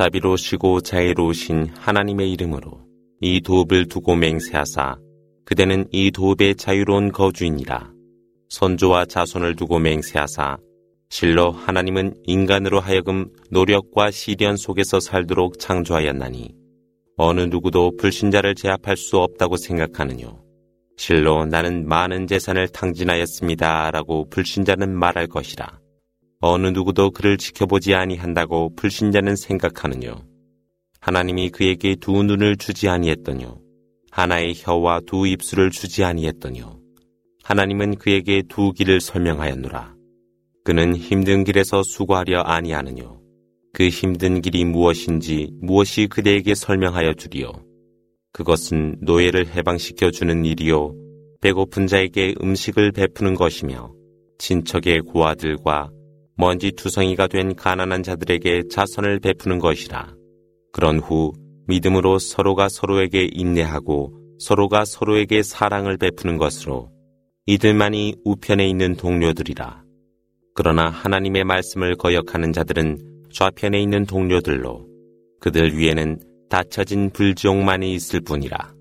자비로우시고 자애로우신 하나님의 이름으로 이 도읍을 두고 맹세하사 그대는 이 도읍의 자유로운 거주인이라 선조와 자손을 두고 맹세하사 실로 하나님은 인간으로 하여금 노력과 시련 속에서 살도록 창조하였나니 어느 누구도 불신자를 제압할 수 없다고 생각하느뇨. 실로 나는 많은 재산을 탕진하였습니다. 라고 불신자는 말할 것이라. 어느 누구도 그를 지켜보지 아니한다고 불신자는 생각하느뇨. 하나님이 그에게 두 눈을 주지 아니했더뇨. 하나의 혀와 두 입술을 주지 아니했더뇨. 하나님은 그에게 두 길을 설명하였노라. 그는 힘든 길에서 수고하려 아니하느뇨. 그 힘든 길이 무엇인지 무엇이 그대에게 설명하여 주리요. 그것은 노예를 해방시켜 주는 일이요. 배고픈 자에게 음식을 베푸는 것이며 친척의 고아들과 먼지 투성이가 된 가난한 자들에게 자선을 베푸는 것이라. 그런 후 믿음으로 서로가 서로에게 인내하고 서로가 서로에게 사랑을 베푸는 것으로 이들만이 우편에 있는 동료들이라. 그러나 하나님의 말씀을 거역하는 자들은 좌편에 있는 동료들로 그들 위에는 닫혀진 불지옥만이 있을 뿐이라.